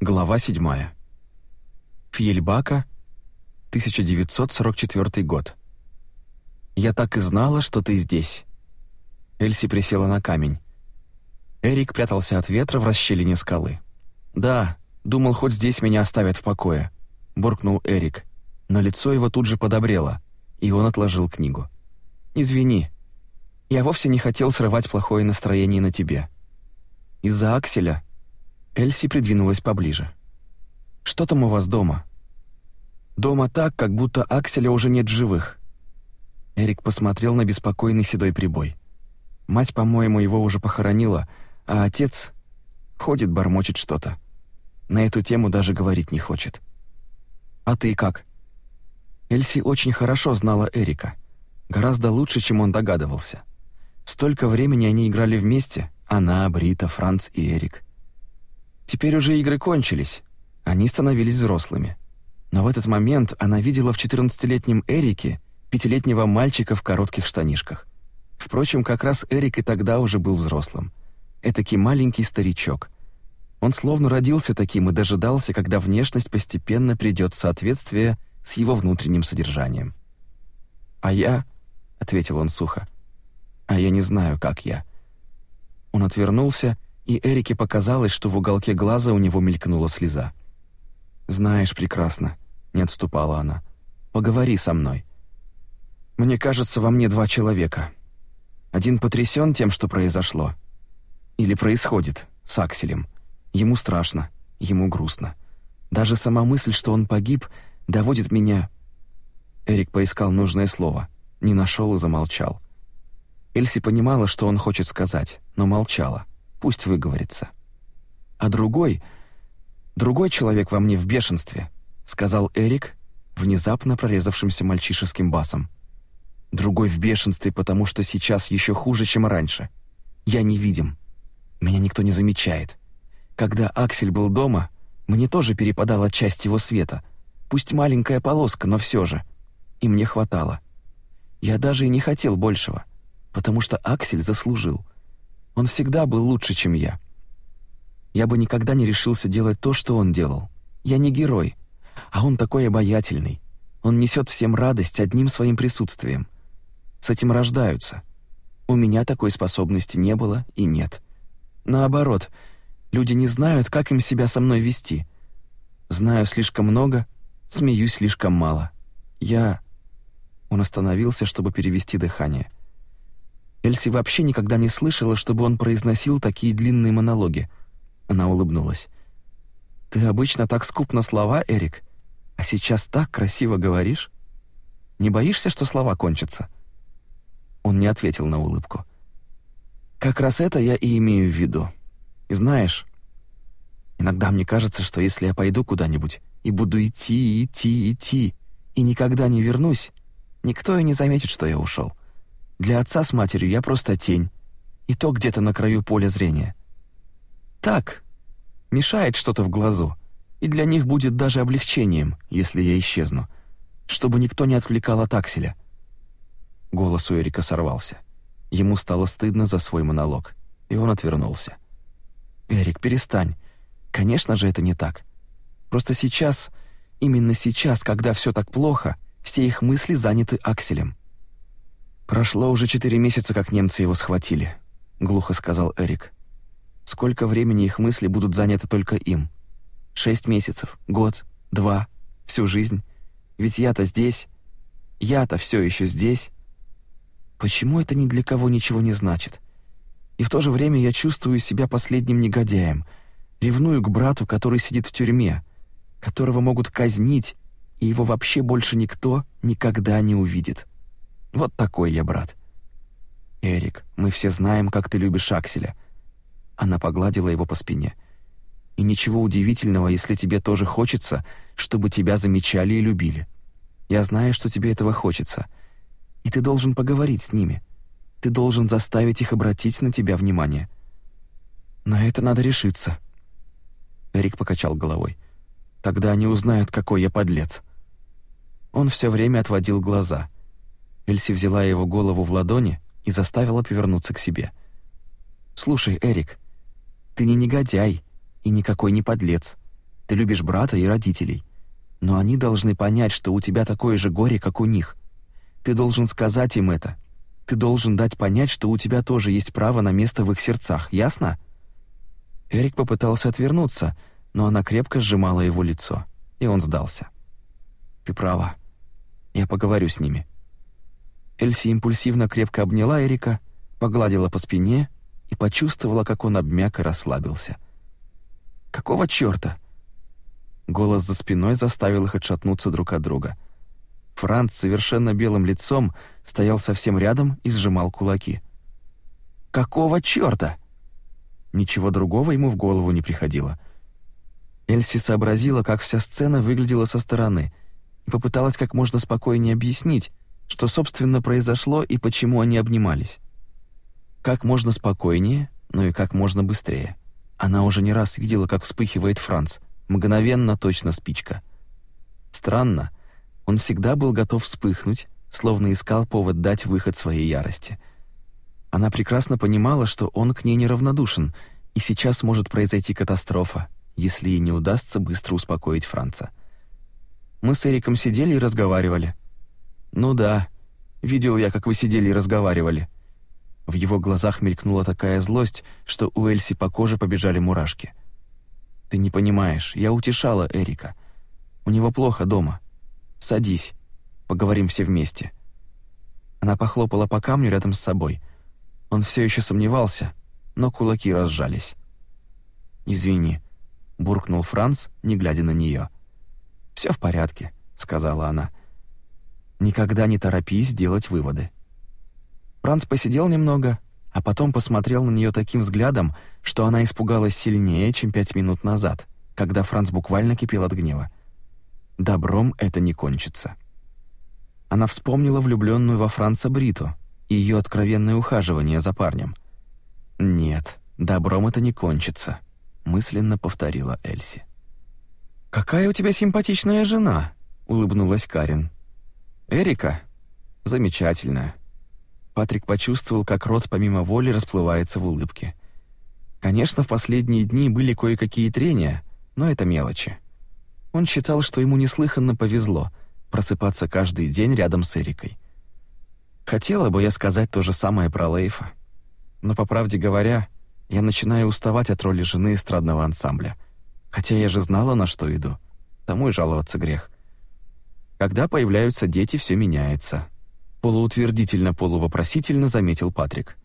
Глава 7. Фьельбака, 1944 год. «Я так и знала, что ты здесь». Эльси присела на камень. Эрик прятался от ветра в расщелине скалы. «Да, думал, хоть здесь меня оставят в покое», — буркнул Эрик. Но лицо его тут же подобрело, и он отложил книгу. «Извини, я вовсе не хотел срывать плохое настроение на тебе. Из-за Акселя Эльси придвинулась поближе. «Что там у вас дома?» «Дома так, как будто Акселя уже нет в живых». Эрик посмотрел на беспокойный седой прибой. Мать, по-моему, его уже похоронила, а отец ходит, бормочет что-то. На эту тему даже говорить не хочет. «А ты как?» Эльси очень хорошо знала Эрика. Гораздо лучше, чем он догадывался. Столько времени они играли вместе, она, Брита, Франц и Эрик. Теперь уже игры кончились. Они становились взрослыми. Но в этот момент она видела в 14-летнем Эрике пятилетнего мальчика в коротких штанишках. Впрочем, как раз Эрик и тогда уже был взрослым. Этакий маленький старичок. Он словно родился таким и дожидался, когда внешность постепенно придет в соответствие с его внутренним содержанием. «А я...» — ответил он сухо. «А я не знаю, как я». Он отвернулся и Эрике показалось, что в уголке глаза у него мелькнула слеза. «Знаешь прекрасно», — не отступала она, — «поговори со мной. Мне кажется, во мне два человека. Один потрясен тем, что произошло. Или происходит, с Акселем. Ему страшно, ему грустно. Даже сама мысль, что он погиб, доводит меня...» Эрик поискал нужное слово, не нашел и замолчал. Эльси понимала, что он хочет сказать, но молчала пусть выговорится. А другой... Другой человек во мне в бешенстве, сказал Эрик, внезапно прорезавшимся мальчишеским басом. Другой в бешенстве, потому что сейчас еще хуже, чем раньше. Я не видим. Меня никто не замечает. Когда Аксель был дома, мне тоже перепадала часть его света. Пусть маленькая полоска, но все же. И мне хватало. Я даже и не хотел большего, потому что Аксель заслужил. Он всегда был лучше, чем я. Я бы никогда не решился делать то, что он делал. Я не герой, а он такой обаятельный. Он несет всем радость одним своим присутствием. С этим рождаются. У меня такой способности не было и нет. Наоборот, люди не знают, как им себя со мной вести. Знаю слишком много, смеюсь слишком мало. Я Он остановился, чтобы перевести дыхание. Эльси вообще никогда не слышала, чтобы он произносил такие длинные монологи. Она улыбнулась. «Ты обычно так скуп на слова, Эрик, а сейчас так красиво говоришь. Не боишься, что слова кончатся?» Он не ответил на улыбку. «Как раз это я и имею в виду. И знаешь, иногда мне кажется, что если я пойду куда-нибудь и буду идти, идти, идти, и никогда не вернусь, никто и не заметит, что я ушел. Для отца с матерью я просто тень, и то где-то на краю поля зрения. Так, мешает что-то в глазу, и для них будет даже облегчением, если я исчезну, чтобы никто не отвлекал от акселя. Голос у Эрика сорвался. Ему стало стыдно за свой монолог, и он отвернулся. «Эрик, перестань. Конечно же, это не так. Просто сейчас, именно сейчас, когда все так плохо, все их мысли заняты акселем. «Прошло уже четыре месяца, как немцы его схватили», — глухо сказал Эрик. «Сколько времени их мысли будут заняты только им? Шесть месяцев, год, два, всю жизнь. Ведь я-то здесь, я-то все еще здесь. Почему это ни для кого ничего не значит? И в то же время я чувствую себя последним негодяем, ревную к брату, который сидит в тюрьме, которого могут казнить, и его вообще больше никто никогда не увидит. Вот такой я брат. Эрик, мы все знаем, как ты любишь Акселя. Она погладила его по спине. И ничего удивительного, если тебе тоже хочется, чтобы тебя замечали и любили. Я знаю, что тебе этого хочется. И ты должен поговорить с ними. Ты должен заставить их обратить на тебя внимание. На это надо решиться. Эрик покачал головой. Тогда они узнают, какой я подлец. Он все время отводил глаза. Эльси взяла его голову в ладони и заставила повернуться к себе. «Слушай, Эрик, ты не негодяй и никакой не подлец. Ты любишь брата и родителей. Но они должны понять, что у тебя такое же горе, как у них. Ты должен сказать им это. Ты должен дать понять, что у тебя тоже есть право на место в их сердцах, ясно?» Эрик попытался отвернуться, но она крепко сжимала его лицо, и он сдался. «Ты права. Я поговорю с ними», Эльси импульсивно крепко обняла Эрика, погладила по спине и почувствовала, как он обмяк и расслабился. «Какого чёрта?» Голос за спиной заставил их отшатнуться друг от друга. Франц совершенно белым лицом стоял совсем рядом и сжимал кулаки. «Какого чёрта?» Ничего другого ему в голову не приходило. Эльси сообразила, как вся сцена выглядела со стороны, и попыталась как можно спокойнее объяснить, что, собственно, произошло и почему они обнимались. Как можно спокойнее, но и как можно быстрее. Она уже не раз видела, как вспыхивает Франц, мгновенно точно спичка. Странно, он всегда был готов вспыхнуть, словно искал повод дать выход своей ярости. Она прекрасно понимала, что он к ней неравнодушен, и сейчас может произойти катастрофа, если ей не удастся быстро успокоить Франца. Мы с Эриком сидели и разговаривали. «Ну да. Видел я, как вы сидели и разговаривали». В его глазах мелькнула такая злость, что у Эльси по коже побежали мурашки. «Ты не понимаешь, я утешала Эрика. У него плохо дома. Садись, поговорим все вместе». Она похлопала по камню рядом с собой. Он все еще сомневался, но кулаки разжались. «Извини», — буркнул Франц, не глядя на нее. «Все в порядке», — сказала она. Никогда не торопись делать выводы. Франц посидел немного, а потом посмотрел на нее таким взглядом, что она испугалась сильнее, чем пять минут назад, когда Франц буквально кипел от гнева. Добром это не кончится. Она вспомнила влюбленную во Франца Бриту и ее откровенное ухаживание за парнем. «Нет, добром это не кончится», — мысленно повторила Эльси. «Какая у тебя симпатичная жена», — улыбнулась Карен. Эрика? Замечательно. Патрик почувствовал, как рот помимо воли расплывается в улыбке. Конечно, в последние дни были кое-какие трения, но это мелочи. Он считал, что ему неслыханно повезло просыпаться каждый день рядом с Эрикой. Хотела бы я сказать то же самое про Лейфа, но по правде говоря, я начинаю уставать от роли жены эстрадного ансамбля. Хотя я же знала, на что иду. Тому и жаловаться грех. Когда появляются дети, все меняется. Полуутвердительно, полувопросительно заметил Патрик.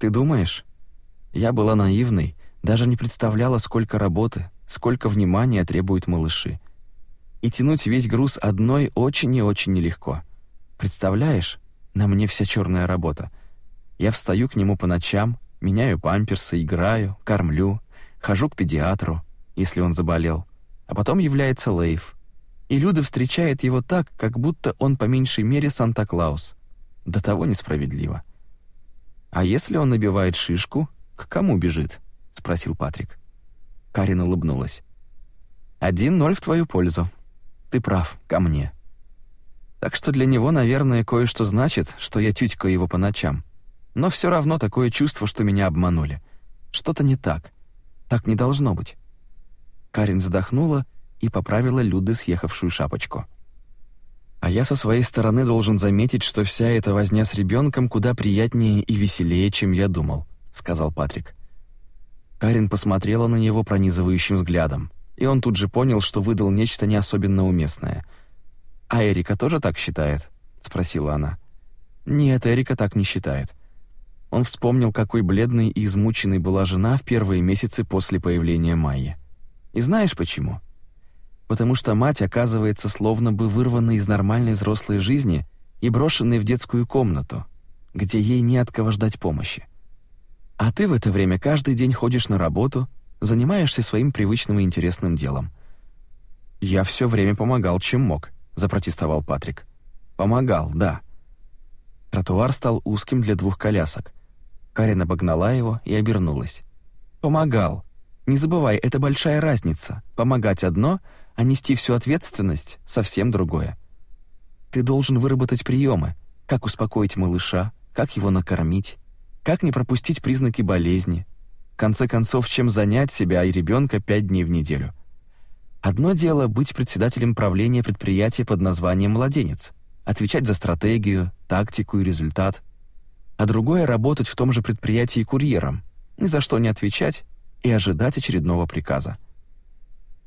Ты думаешь? Я была наивной, даже не представляла, сколько работы, сколько внимания требуют малыши. И тянуть весь груз одной очень и очень нелегко. Представляешь, на мне вся черная работа. Я встаю к нему по ночам, меняю памперсы, играю, кормлю, хожу к педиатру, если он заболел. А потом является Лейв и Люда встречает его так, как будто он по меньшей мере Санта-Клаус. До того несправедливо. «А если он набивает шишку, к кому бежит?» — спросил Патрик. Карина улыбнулась. «Один ноль в твою пользу. Ты прав, ко мне. Так что для него, наверное, кое-что значит, что я тютькаю его по ночам. Но все равно такое чувство, что меня обманули. Что-то не так. Так не должно быть». Карин вздохнула и поправила Люды съехавшую шапочку. А я со своей стороны должен заметить, что вся эта возня с ребенком куда приятнее и веселее, чем я думал, сказал Патрик. Карен посмотрела на него пронизывающим взглядом, и он тут же понял, что выдал нечто не особенно уместное. А Эрика тоже так считает, спросила она. Нет, Эрика так не считает. Он вспомнил, какой бледной и измученной была жена в первые месяцы после появления Майи. И знаешь почему? потому что мать оказывается словно бы вырванной из нормальной взрослой жизни и брошенной в детскую комнату, где ей не от кого ждать помощи. А ты в это время каждый день ходишь на работу, занимаешься своим привычным и интересным делом. Я все время помогал, чем мог, запротестовал Патрик. Помогал, да. Тротуар стал узким для двух колясок. Карен обогнала его и обернулась. Помогал. Не забывай, это большая разница помогать одно а нести всю ответственность совсем другое. Ты должен выработать приемы, как успокоить малыша, как его накормить, как не пропустить признаки болезни. В конце концов, чем занять себя и ребенка пять дней в неделю. Одно дело быть председателем правления предприятия под названием Младенец, отвечать за стратегию, тактику и результат, а другое работать в том же предприятии курьером, ни за что не отвечать и ожидать очередного приказа.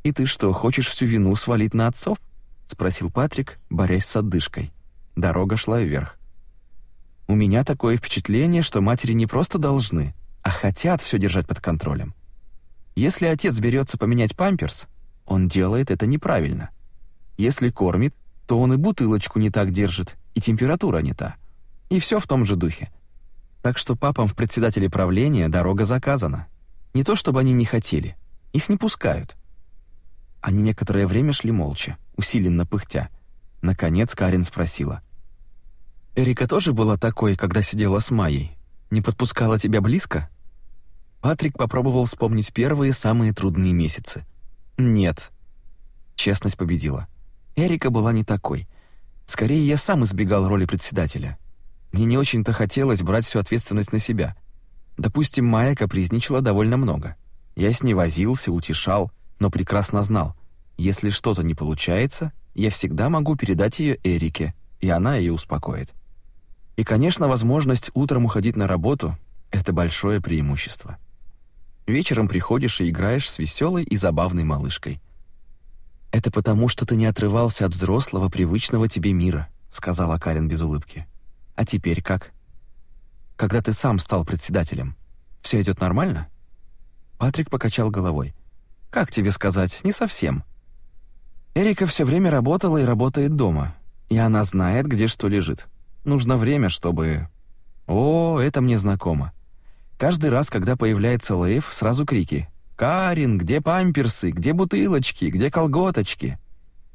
«И ты что, хочешь всю вину свалить на отцов?» — спросил Патрик, борясь с отдышкой. Дорога шла вверх. «У меня такое впечатление, что матери не просто должны, а хотят все держать под контролем. Если отец берется поменять памперс, он делает это неправильно. Если кормит, то он и бутылочку не так держит, и температура не та. И все в том же духе. Так что папам в председателе правления дорога заказана. Не то чтобы они не хотели, их не пускают. Они некоторое время шли молча, усиленно пыхтя. Наконец Карен спросила. «Эрика тоже была такой, когда сидела с Майей? Не подпускала тебя близко?» Патрик попробовал вспомнить первые, самые трудные месяцы. «Нет». Честность победила. Эрика была не такой. Скорее, я сам избегал роли председателя. Мне не очень-то хотелось брать всю ответственность на себя. Допустим, Майя капризничала довольно много. Я с ней возился, утешал, но прекрасно знал, если что-то не получается, я всегда могу передать ее Эрике, и она ее успокоит. И, конечно, возможность утром уходить на работу — это большое преимущество. Вечером приходишь и играешь с веселой и забавной малышкой. «Это потому, что ты не отрывался от взрослого, привычного тебе мира», — сказала Карен без улыбки. «А теперь как?» «Когда ты сам стал председателем, все идет нормально?» Патрик покачал головой. Как тебе сказать, не совсем. Эрика все время работала и работает дома, и она знает, где что лежит. Нужно время, чтобы... О, это мне знакомо. Каждый раз, когда появляется Лейв, сразу крики. «Карин, где памперсы? Где бутылочки? Где колготочки?»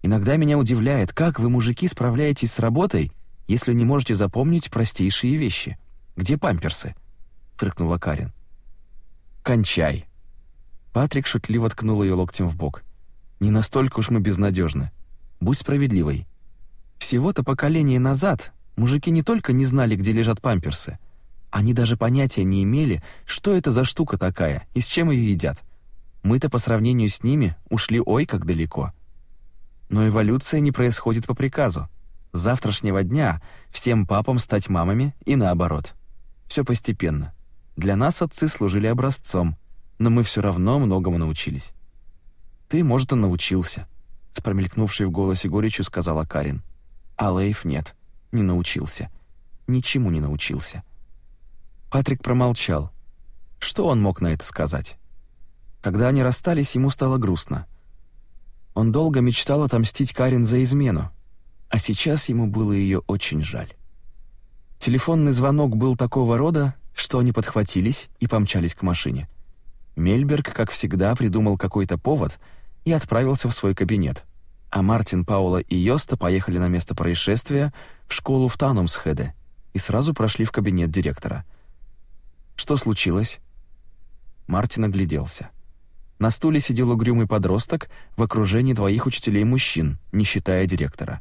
Иногда меня удивляет, как вы, мужики, справляетесь с работой, если не можете запомнить простейшие вещи. «Где памперсы?» — фыркнула Карин. «Кончай», Патрик шутливо ткнул ее локтем в бок. «Не настолько уж мы безнадежны. Будь справедливой. Всего-то поколение назад мужики не только не знали, где лежат памперсы, они даже понятия не имели, что это за штука такая и с чем ее едят. Мы-то по сравнению с ними ушли ой как далеко. Но эволюция не происходит по приказу. С завтрашнего дня всем папам стать мамами и наоборот. Все постепенно. Для нас отцы служили образцом, но мы все равно многому научились. Ты, может, и научился, с промелькнувшей в голосе горечью сказала Карин. А Лейф нет, не научился. Ничему не научился. Патрик промолчал. Что он мог на это сказать? Когда они расстались, ему стало грустно. Он долго мечтал отомстить Карин за измену, а сейчас ему было ее очень жаль. Телефонный звонок был такого рода, что они подхватились и помчались к машине. Мельберг, как всегда, придумал какой-то повод и отправился в свой кабинет, а Мартин, Паула и Йоста поехали на место происшествия в школу в Танумсхеде и сразу прошли в кабинет директора. «Что случилось?» Мартин огляделся. На стуле сидел угрюмый подросток в окружении двоих учителей-мужчин, не считая директора.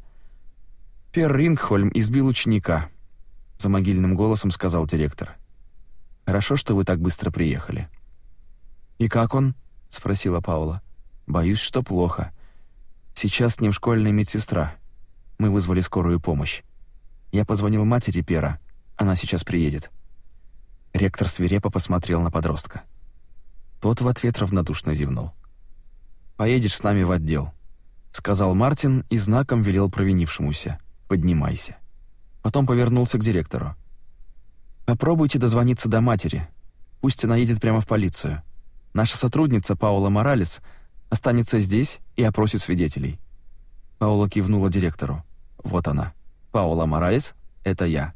«Пер Рингхольм избил ученика», — за могильным голосом сказал директор. «Хорошо, что вы так быстро приехали». И как он? спросила Паула. Боюсь, что плохо. Сейчас с ним школьная медсестра. Мы вызвали скорую помощь. Я позвонил матери Пера. Она сейчас приедет. Ректор свирепо посмотрел на подростка. Тот в ответ равнодушно зевнул. Поедешь с нами в отдел, сказал Мартин и знаком велел провинившемуся: "Поднимайся". Потом повернулся к директору. Попробуйте дозвониться до матери. Пусть она едет прямо в полицию. Наша сотрудница Паула Моралес останется здесь и опросит свидетелей. Паула кивнула директору. Вот она. Паула Моралес это я.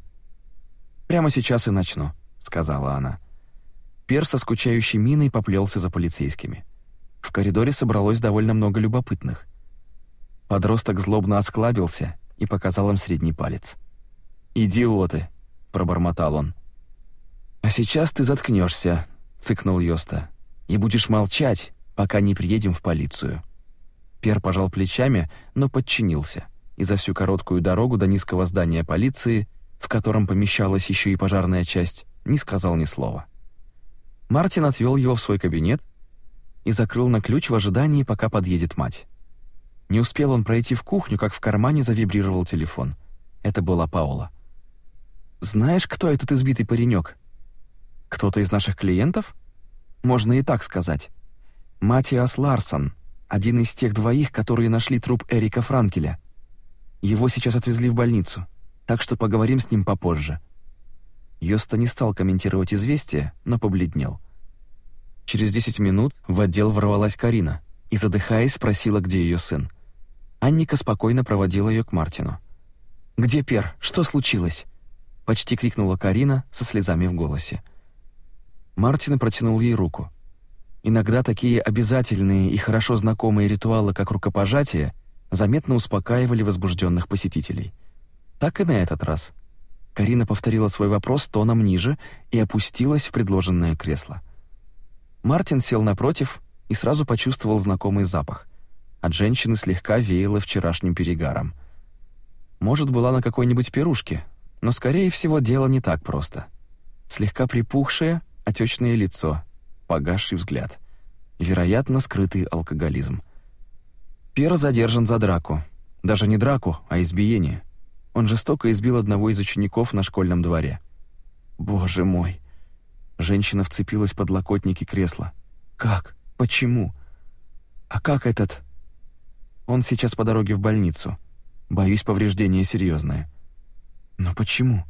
Прямо сейчас и начну, сказала она. Пер со скучающей миной поплелся за полицейскими. В коридоре собралось довольно много любопытных. Подросток злобно осклабился и показал им средний палец. «Идиоты!» — пробормотал он. «А сейчас ты заткнешься, цыкнул Йоста и будешь молчать, пока не приедем в полицию». Пер пожал плечами, но подчинился, и за всю короткую дорогу до низкого здания полиции, в котором помещалась еще и пожарная часть, не сказал ни слова. Мартин отвел его в свой кабинет и закрыл на ключ в ожидании, пока подъедет мать. Не успел он пройти в кухню, как в кармане завибрировал телефон. Это была Паула. «Знаешь, кто этот избитый паренек?» «Кто-то из наших клиентов?» можно и так сказать. Матиас Ларсон, один из тех двоих, которые нашли труп Эрика Франкеля. Его сейчас отвезли в больницу, так что поговорим с ним попозже. Йоста не стал комментировать известие, но побледнел. Через 10 минут в отдел ворвалась Карина и, задыхаясь, спросила, где ее сын. Анника спокойно проводила ее к Мартину. «Где Пер? Что случилось?» Почти крикнула Карина со слезами в голосе. Мартин протянул ей руку. Иногда такие обязательные и хорошо знакомые ритуалы, как рукопожатие, заметно успокаивали возбужденных посетителей. Так и на этот раз. Карина повторила свой вопрос тоном ниже и опустилась в предложенное кресло. Мартин сел напротив и сразу почувствовал знакомый запах. От женщины слегка веяло вчерашним перегаром. Может, была на какой-нибудь пирушке, но, скорее всего, дело не так просто. Слегка припухшая, отечное лицо, погасший взгляд. Вероятно, скрытый алкоголизм. Пьер задержан за драку. Даже не драку, а избиение. Он жестоко избил одного из учеников на школьном дворе. «Боже мой!» Женщина вцепилась под локотники кресла. «Как? Почему? А как этот...» «Он сейчас по дороге в больницу. Боюсь, повреждения серьезные». «Но почему?»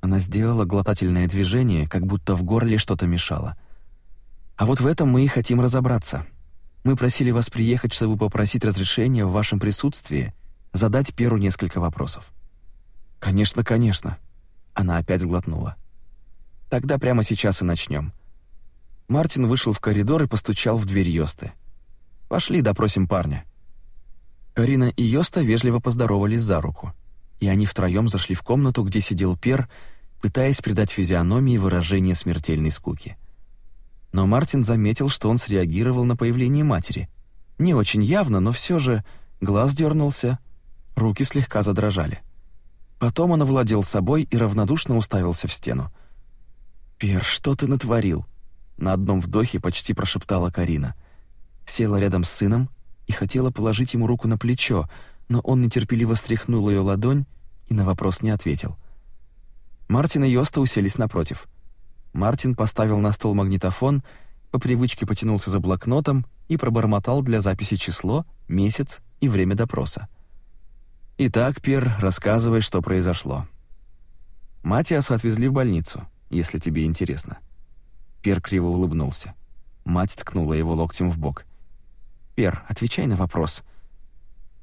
Она сделала глотательное движение, как будто в горле что-то мешало. А вот в этом мы и хотим разобраться. Мы просили вас приехать, чтобы попросить разрешения в вашем присутствии задать Перу несколько вопросов. Конечно, конечно. Она опять сглотнула. Тогда прямо сейчас и начнем. Мартин вышел в коридор и постучал в дверь Йосты. «Пошли, допросим парня». Карина и Йоста вежливо поздоровались за руку и они втроем зашли в комнату, где сидел Пер, пытаясь придать физиономии выражение смертельной скуки. Но Мартин заметил, что он среагировал на появление матери. Не очень явно, но все же глаз дернулся, руки слегка задрожали. Потом он овладел собой и равнодушно уставился в стену. «Пер, что ты натворил?» На одном вдохе почти прошептала Карина. Села рядом с сыном и хотела положить ему руку на плечо, но он нетерпеливо стряхнул ее ладонь и на вопрос не ответил. Мартин и Йоста уселись напротив. Мартин поставил на стол магнитофон, по привычке потянулся за блокнотом и пробормотал для записи число, месяц и время допроса. «Итак, Пер, рассказывай, что произошло». «Матиаса отвезли в больницу, если тебе интересно». Пер криво улыбнулся. Мать ткнула его локтем в бок. «Пер, отвечай на вопрос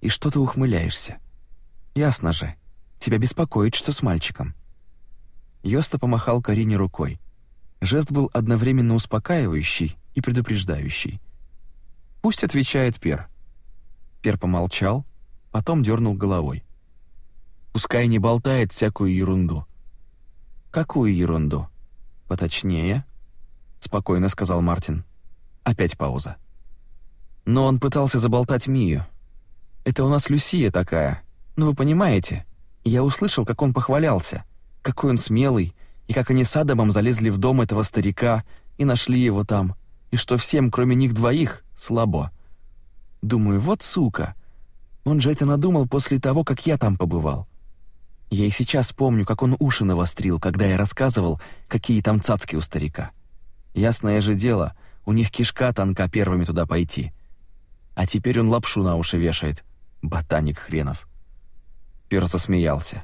и что ты ухмыляешься? Ясно же, тебя беспокоит, что с мальчиком». Йоста помахал Карине рукой. Жест был одновременно успокаивающий и предупреждающий. «Пусть отвечает Пер». Пер помолчал, потом дернул головой. «Пускай не болтает всякую ерунду». «Какую ерунду?» «Поточнее», — спокойно сказал Мартин. Опять пауза. «Но он пытался заболтать Мию. Это у нас Люсия такая. Ну вы понимаете? Я услышал, как он похвалялся, какой он смелый, и как они с Адамом залезли в дом этого старика и нашли его там, и что всем, кроме них двоих, слабо. Думаю, вот сука. Он же это надумал после того, как я там побывал. Я и сейчас помню, как он уши навострил, когда я рассказывал, какие там цацки у старика. Ясное же дело, у них кишка тонка первыми туда пойти. А теперь он лапшу на уши вешает ботаник хренов. Пер засмеялся.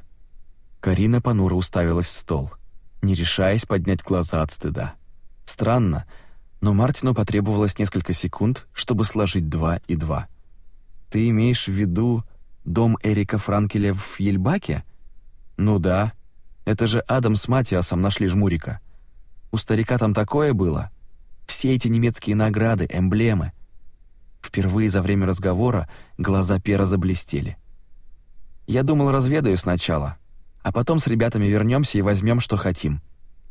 Карина понуро уставилась в стол, не решаясь поднять глаза от стыда. Странно, но Мартину потребовалось несколько секунд, чтобы сложить два и два. «Ты имеешь в виду дом Эрика Франкеля в Ельбаке?» «Ну да. Это же Адам с Матиасом нашли жмурика. У старика там такое было. Все эти немецкие награды, эмблемы. Впервые за время разговора глаза Пера заблестели. «Я думал, разведаю сначала, а потом с ребятами вернемся и возьмем, что хотим.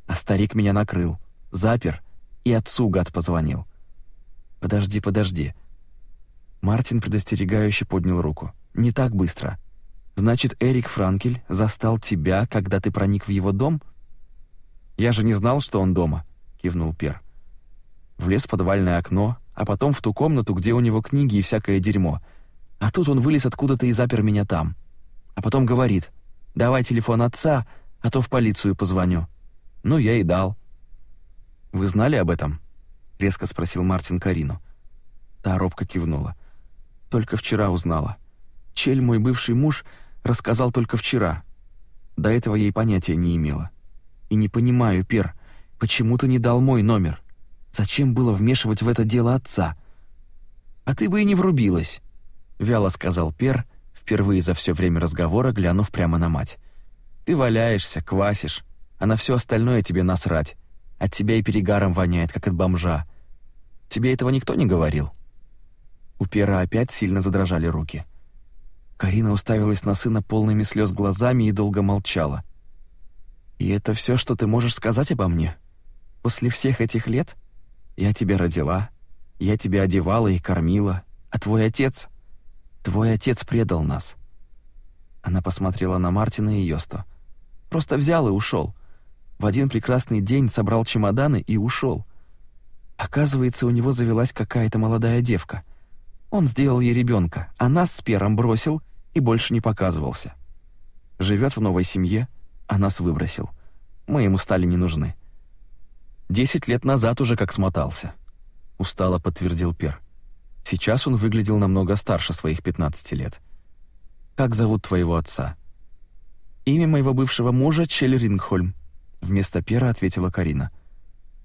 А старик меня накрыл, запер и отцу гад позвонил. Подожди, подожди. Мартин предостерегающе поднял руку. Не так быстро. Значит, Эрик Франкель застал тебя, когда ты проник в его дом? Я же не знал, что он дома, кивнул Пер. Влез в подвальное окно, а потом в ту комнату, где у него книги и всякое дерьмо. А тут он вылез откуда-то и запер меня там. А потом говорит: "Давай телефон отца, а то в полицию позвоню". Ну я и дал. Вы знали об этом? резко спросил Мартин Карину. Та робко кивнула. Только вчера узнала. Чель, мой бывший муж, рассказал только вчера. До этого ей понятия не имела. И не понимаю, Пер, почему ты не дал мой номер? Зачем было вмешивать в это дело отца? А ты бы и не врубилась, вяло сказал Пер, впервые за все время разговора глянув прямо на мать. Ты валяешься, квасишь, а на все остальное тебе насрать. От тебя и перегаром воняет, как от бомжа. Тебе этого никто не говорил. У Пера опять сильно задрожали руки. Карина уставилась на сына полными слез глазами и долго молчала. «И это все, что ты можешь сказать обо мне? После всех этих лет?» Я тебя родила, я тебя одевала и кормила, а твой отец... Твой отец предал нас». Она посмотрела на Мартина и Йосту. «Просто взял и ушел. В один прекрасный день собрал чемоданы и ушел. Оказывается, у него завелась какая-то молодая девка. Он сделал ей ребенка, а нас с Пером бросил и больше не показывался. Живет в новой семье, а нас выбросил. Мы ему стали не нужны. Десять лет назад уже как смотался, устало подтвердил Пер. Сейчас он выглядел намного старше своих 15 лет. Как зовут твоего отца? Имя моего бывшего мужа Чель Рингхольм, вместо Пера ответила Карина.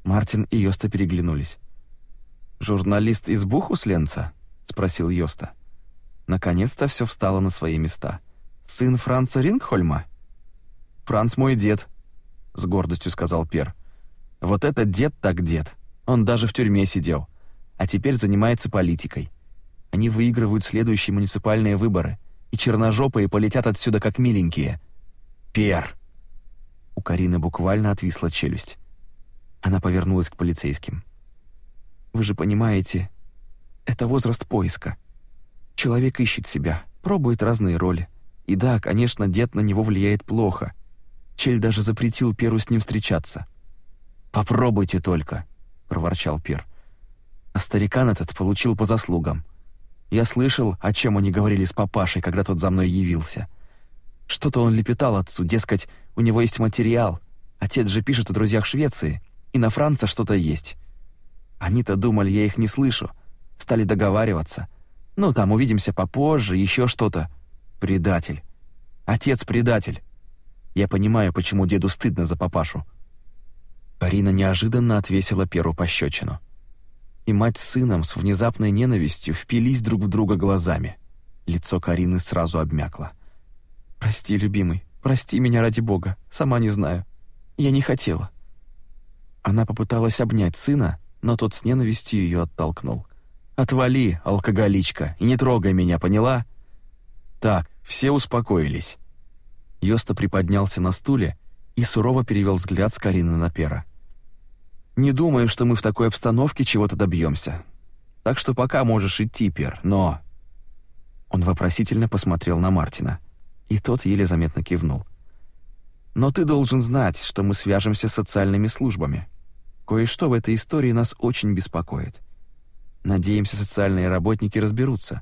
Мартин и Йоста переглянулись. Журналист из Бухусленца? спросил Йоста. Наконец-то все встало на свои места. Сын Франца Рингхольма? Франц мой дед, с гордостью сказал Пер. Вот это дед так дед. Он даже в тюрьме сидел. А теперь занимается политикой. Они выигрывают следующие муниципальные выборы, и черножопые полетят отсюда как миленькие. Пер. У Карины буквально отвисла челюсть. Она повернулась к полицейским. Вы же понимаете, это возраст поиска. Человек ищет себя, пробует разные роли. И да, конечно, дед на него влияет плохо. Чель даже запретил Перу с ним встречаться. Попробуйте только, проворчал Пир. А старикан этот получил по заслугам. Я слышал, о чем они говорили с папашей, когда тот за мной явился. Что-то он лепетал отцу, дескать, у него есть материал. Отец же пишет о друзьях Швеции, и на Франца что-то есть. Они-то думали, я их не слышу. Стали договариваться. Ну, там увидимся попозже, еще что-то. Предатель. Отец предатель. Я понимаю, почему деду стыдно за папашу. Парина неожиданно отвесила перу пощечину. И мать с сыном с внезапной ненавистью впились друг в друга глазами. Лицо Карины сразу обмякло. «Прости, любимый, прости меня ради бога, сама не знаю. Я не хотела». Она попыталась обнять сына, но тот с ненавистью ее оттолкнул. «Отвали, алкоголичка, и не трогай меня, поняла?» «Так, все успокоились». Йоста приподнялся на стуле и сурово перевел взгляд с Карины на Пера. «Не думаю, что мы в такой обстановке чего-то добьемся. Так что пока можешь идти, Пер, но...» Он вопросительно посмотрел на Мартина, и тот еле заметно кивнул. «Но ты должен знать, что мы свяжемся с социальными службами. Кое-что в этой истории нас очень беспокоит. Надеемся, социальные работники разберутся,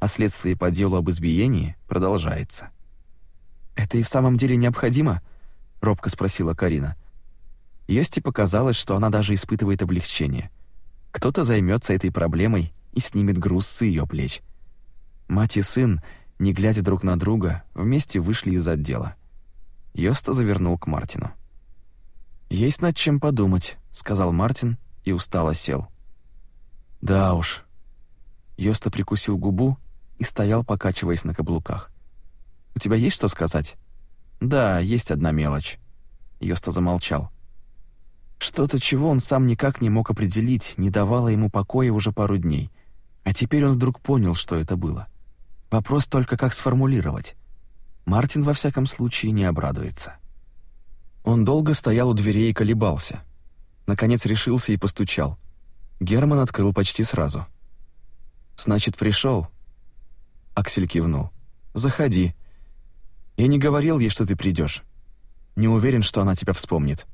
а следствие по делу об избиении продолжается». «Это и в самом деле необходимо?» робко спросила Карина. Йости показалось, что она даже испытывает облегчение. Кто-то займется этой проблемой и снимет груз с ее плеч. Мать и сын, не глядя друг на друга, вместе вышли из отдела. Йоста завернул к Мартину. «Есть над чем подумать», — сказал Мартин и устало сел. «Да уж». Йоста прикусил губу и стоял, покачиваясь на каблуках. «У тебя есть что сказать?» «Да, есть одна мелочь». Йоста замолчал. Что-то, чего он сам никак не мог определить, не давало ему покоя уже пару дней. А теперь он вдруг понял, что это было. Вопрос только, как сформулировать. Мартин, во всяком случае, не обрадуется. Он долго стоял у дверей и колебался. Наконец решился и постучал. Герман открыл почти сразу. «Значит, пришел?» Аксель кивнул. «Заходи. Я не говорил ей, что ты придешь. Не уверен, что она тебя вспомнит.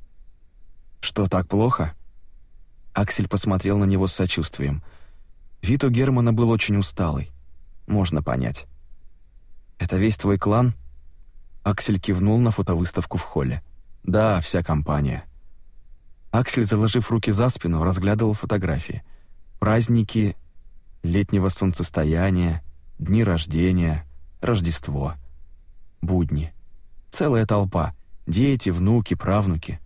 Что так плохо? Аксель посмотрел на него с сочувствием. Вид у Германа был очень усталый. Можно понять. Это весь твой клан? Аксель кивнул на фотовыставку в холле. Да, вся компания. Аксель, заложив руки за спину, разглядывал фотографии. Праздники летнего солнцестояния, дни рождения, Рождество будни. Целая толпа, дети, внуки, правнуки.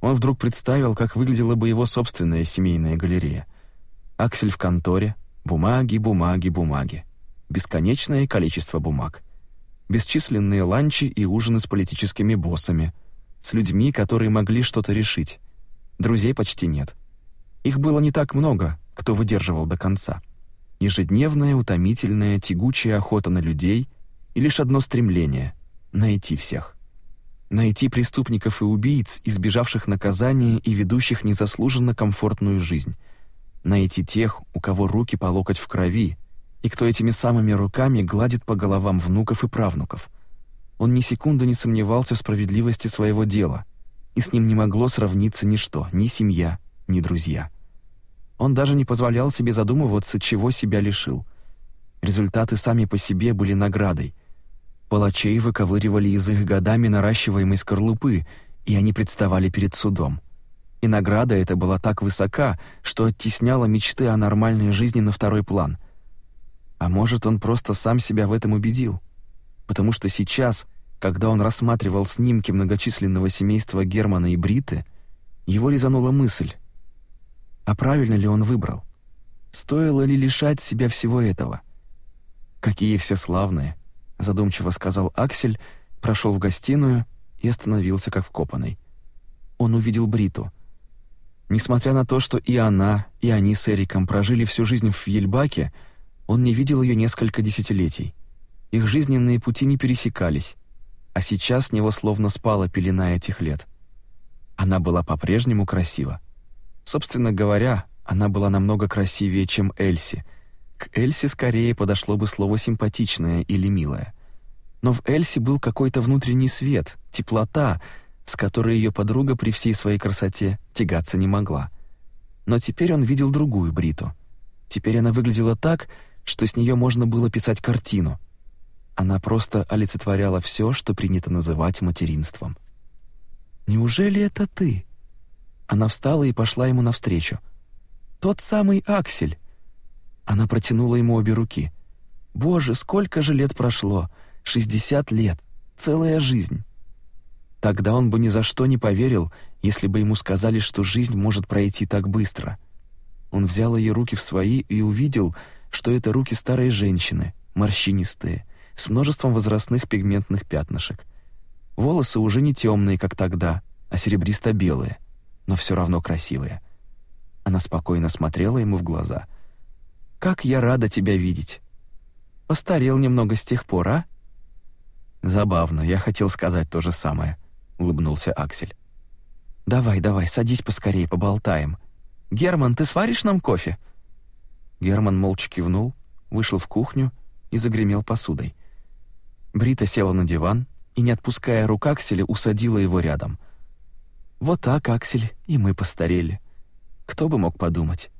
Он вдруг представил, как выглядела бы его собственная семейная галерея. Аксель в конторе, бумаги, бумаги, бумаги. Бесконечное количество бумаг. Бесчисленные ланчи и ужины с политическими боссами, с людьми, которые могли что-то решить. Друзей почти нет. Их было не так много, кто выдерживал до конца. Ежедневная утомительная тягучая охота на людей, и лишь одно стремление — найти всех. Найти преступников и убийц, избежавших наказания и ведущих незаслуженно комфортную жизнь. Найти тех, у кого руки по локоть в крови, и кто этими самыми руками гладит по головам внуков и правнуков. Он ни секунды не сомневался в справедливости своего дела, и с ним не могло сравниться ничто, ни семья, ни друзья. Он даже не позволял себе задумываться, чего себя лишил. Результаты сами по себе были наградой — Палачей выковыривали из их годами наращиваемой скорлупы, и они представали перед судом. И награда эта была так высока, что оттесняла мечты о нормальной жизни на второй план. А может, он просто сам себя в этом убедил? Потому что сейчас, когда он рассматривал снимки многочисленного семейства Германа и Бриты, его резанула мысль: а правильно ли он выбрал? Стоило ли лишать себя всего этого? Какие все славные, задумчиво сказал Аксель, прошел в гостиную и остановился как вкопанный. Он увидел Бриту. Несмотря на то, что и она, и они с Эриком прожили всю жизнь в Ельбаке, он не видел ее несколько десятилетий. Их жизненные пути не пересекались, а сейчас с него словно спала пелена этих лет. Она была по-прежнему красива. Собственно говоря, она была намного красивее, чем Эльси — к Эльсе скорее подошло бы слово симпатичное или милое. Но в Эльсе был какой-то внутренний свет, теплота, с которой ее подруга при всей своей красоте тягаться не могла. Но теперь он видел другую Бриту. Теперь она выглядела так, что с нее можно было писать картину. Она просто олицетворяла все, что принято называть материнством. «Неужели это ты?» Она встала и пошла ему навстречу. «Тот самый Аксель, она протянула ему обе руки. «Боже, сколько же лет прошло! 60 лет! Целая жизнь!» Тогда он бы ни за что не поверил, если бы ему сказали, что жизнь может пройти так быстро. Он взял ее руки в свои и увидел, что это руки старой женщины, морщинистые, с множеством возрастных пигментных пятнышек. Волосы уже не темные, как тогда, а серебристо-белые, но все равно красивые. Она спокойно смотрела ему в глаза — как я рада тебя видеть. Постарел немного с тех пор, а? Забавно, я хотел сказать то же самое, улыбнулся Аксель. Давай, давай, садись поскорее, поболтаем. Герман, ты сваришь нам кофе? Герман молча кивнул, вышел в кухню и загремел посудой. Брита села на диван и, не отпуская рук Акселя, усадила его рядом. Вот так, Аксель, и мы постарели. Кто бы мог подумать?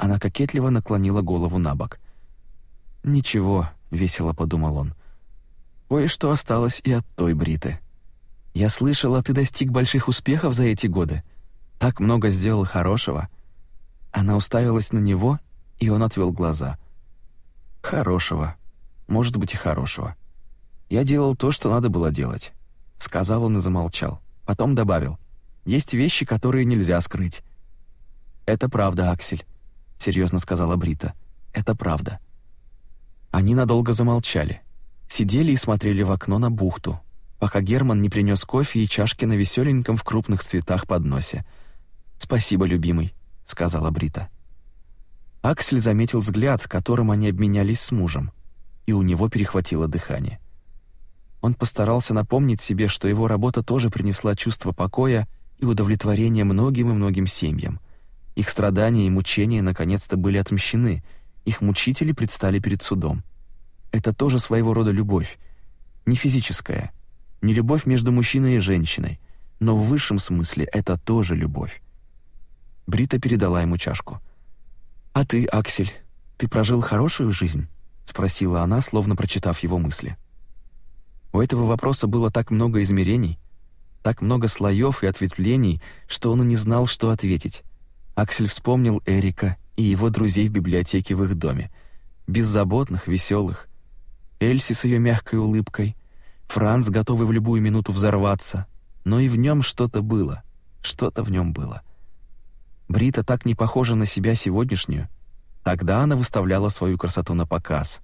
Она кокетливо наклонила голову на бок. «Ничего», — весело подумал он. «Кое-что осталось и от той Бриты. Я слышала, ты достиг больших успехов за эти годы. Так много сделал хорошего». Она уставилась на него, и он отвел глаза. «Хорошего. Может быть, и хорошего. Я делал то, что надо было делать», — сказал он и замолчал. Потом добавил. «Есть вещи, которые нельзя скрыть». «Это правда, Аксель серьезно сказала Брита. Это правда. Они надолго замолчали. Сидели и смотрели в окно на бухту, пока Герман не принес кофе и чашки на веселеньком в крупных цветах подносе. «Спасибо, любимый», — сказала Брита. Аксель заметил взгляд, которым они обменялись с мужем, и у него перехватило дыхание. Он постарался напомнить себе, что его работа тоже принесла чувство покоя и удовлетворения многим и многим семьям — их страдания и мучения наконец-то были отмщены, их мучители предстали перед судом. Это тоже своего рода любовь, не физическая, не любовь между мужчиной и женщиной, но в высшем смысле это тоже любовь. Брита передала ему чашку. «А ты, Аксель, ты прожил хорошую жизнь?» — спросила она, словно прочитав его мысли. У этого вопроса было так много измерений, так много слоев и ответвлений, что он и не знал, что ответить. Аксель вспомнил Эрика и его друзей в библиотеке в их доме. Беззаботных, веселых. Эльси с ее мягкой улыбкой. Франц, готовый в любую минуту взорваться. Но и в нем что-то было. Что-то в нем было. Брита так не похожа на себя сегодняшнюю. Тогда она выставляла свою красоту на показ.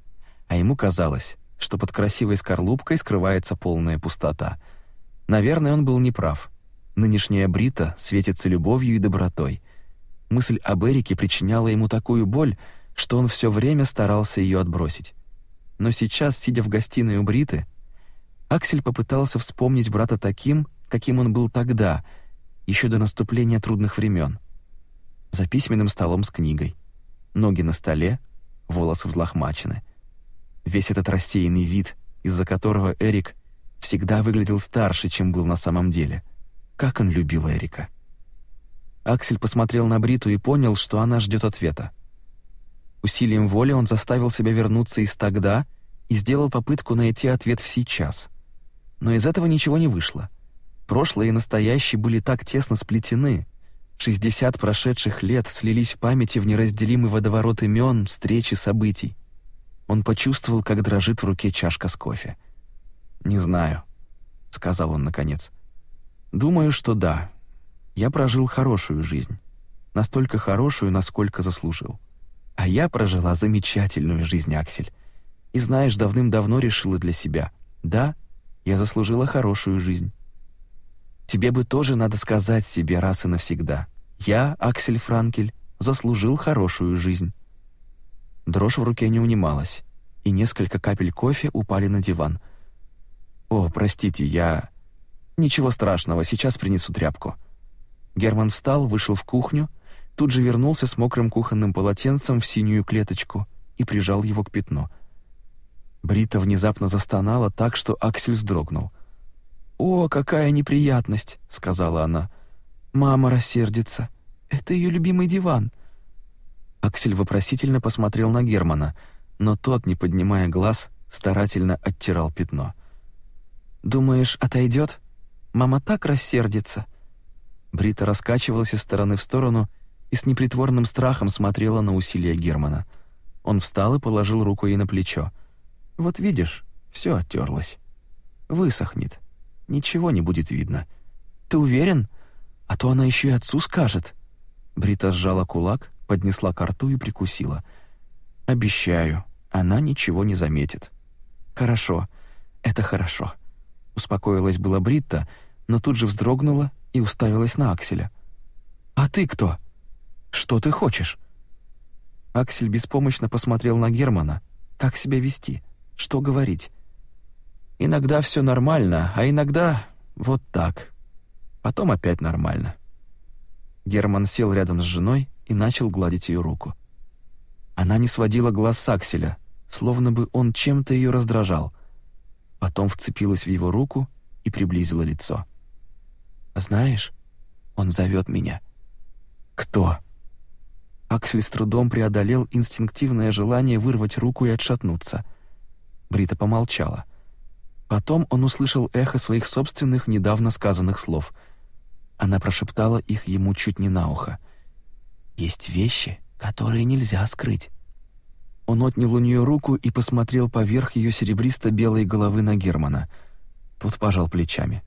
А ему казалось, что под красивой скорлупкой скрывается полная пустота. Наверное, он был неправ. Нынешняя Брита светится любовью и добротой — Мысль об Эрике причиняла ему такую боль, что он все время старался ее отбросить. Но сейчас, сидя в гостиной у Бриты, Аксель попытался вспомнить брата таким, каким он был тогда, еще до наступления трудных времен. За письменным столом с книгой. Ноги на столе, волосы взлохмачены. Весь этот рассеянный вид, из-за которого Эрик всегда выглядел старше, чем был на самом деле. Как он любил Эрика. Аксель посмотрел на Бриту и понял, что она ждет ответа. Усилием воли он заставил себя вернуться из тогда и сделал попытку найти ответ в сейчас. Но из этого ничего не вышло. Прошлое и настоящее были так тесно сплетены. 60 прошедших лет слились в памяти в неразделимый водоворот имен, встреч и событий. Он почувствовал, как дрожит в руке чашка с кофе. «Не знаю», — сказал он наконец. «Думаю, что да. Я прожил хорошую жизнь. Настолько хорошую, насколько заслужил. А я прожила замечательную жизнь, Аксель. И знаешь, давным-давно решила для себя. Да, я заслужила хорошую жизнь. Тебе бы тоже надо сказать себе раз и навсегда. Я, Аксель Франкель, заслужил хорошую жизнь. Дрожь в руке не унималась, и несколько капель кофе упали на диван. О, простите, я Ничего страшного, сейчас принесу тряпку. Герман встал, вышел в кухню, тут же вернулся с мокрым кухонным полотенцем в синюю клеточку и прижал его к пятну. Брита внезапно застонала так, что Аксель вздрогнул. «О, какая неприятность!» — сказала она. «Мама рассердится. Это ее любимый диван». Аксель вопросительно посмотрел на Германа, но тот, не поднимая глаз, старательно оттирал пятно. «Думаешь, отойдет? Мама так рассердится!» Брита раскачивалась из стороны в сторону и с непритворным страхом смотрела на усилия Германа. Он встал и положил руку ей на плечо. «Вот видишь, все оттерлось. Высохнет. Ничего не будет видно. Ты уверен? А то она еще и отцу скажет». Брита сжала кулак, поднесла к рту и прикусила. «Обещаю, она ничего не заметит». «Хорошо, это хорошо», — успокоилась была Бритта, но тут же вздрогнула и уставилась на Акселя. «А ты кто? Что ты хочешь?» Аксель беспомощно посмотрел на Германа. «Как себя вести? Что говорить?» «Иногда все нормально, а иногда вот так. Потом опять нормально». Герман сел рядом с женой и начал гладить ее руку. Она не сводила глаз с Акселя, словно бы он чем-то ее раздражал. Потом вцепилась в его руку и приблизила лицо. Знаешь, он зовет меня. Кто? Аксель с трудом преодолел инстинктивное желание вырвать руку и отшатнуться. Брита помолчала. Потом он услышал эхо своих собственных недавно сказанных слов. Она прошептала их ему чуть не на ухо. Есть вещи, которые нельзя скрыть. Он отнял у нее руку и посмотрел поверх ее серебристо-белой головы на Германа. Тот пожал плечами.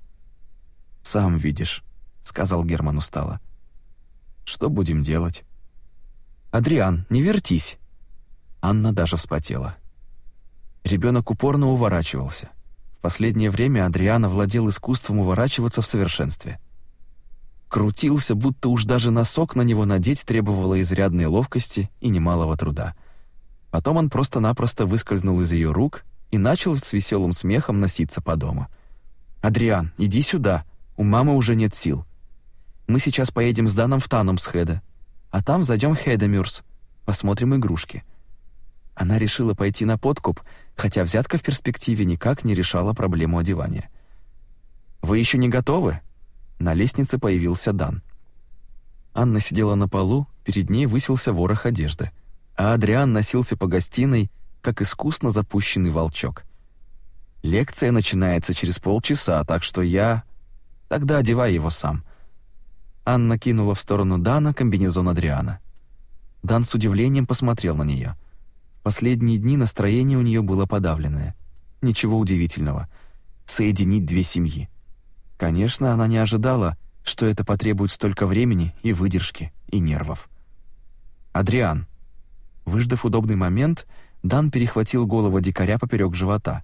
«Сам видишь», — сказал Герман устало. «Что будем делать?» «Адриан, не вертись!» Анна даже вспотела. Ребенок упорно уворачивался. В последнее время Адриан овладел искусством уворачиваться в совершенстве. Крутился, будто уж даже носок на него надеть требовало изрядной ловкости и немалого труда. Потом он просто-напросто выскользнул из ее рук и начал с веселым смехом носиться по дому. «Адриан, иди сюда!» У мамы уже нет сил. Мы сейчас поедем с Даном в Танумсхеда, а там зайдем в Хедемюрс, посмотрим игрушки. Она решила пойти на подкуп, хотя взятка в перспективе никак не решала проблему одевания. Вы еще не готовы? На лестнице появился Дан. Анна сидела на полу, перед ней высился ворох одежды, а Адриан носился по гостиной, как искусно запущенный волчок. Лекция начинается через полчаса, так что я Тогда одевай его сам». Анна кинула в сторону Дана комбинезон Адриана. Дан с удивлением посмотрел на нее. Последние дни настроение у нее было подавленное. Ничего удивительного. Соединить две семьи. Конечно, она не ожидала, что это потребует столько времени и выдержки, и нервов. «Адриан». Выждав удобный момент, Дан перехватил голову дикаря поперек живота.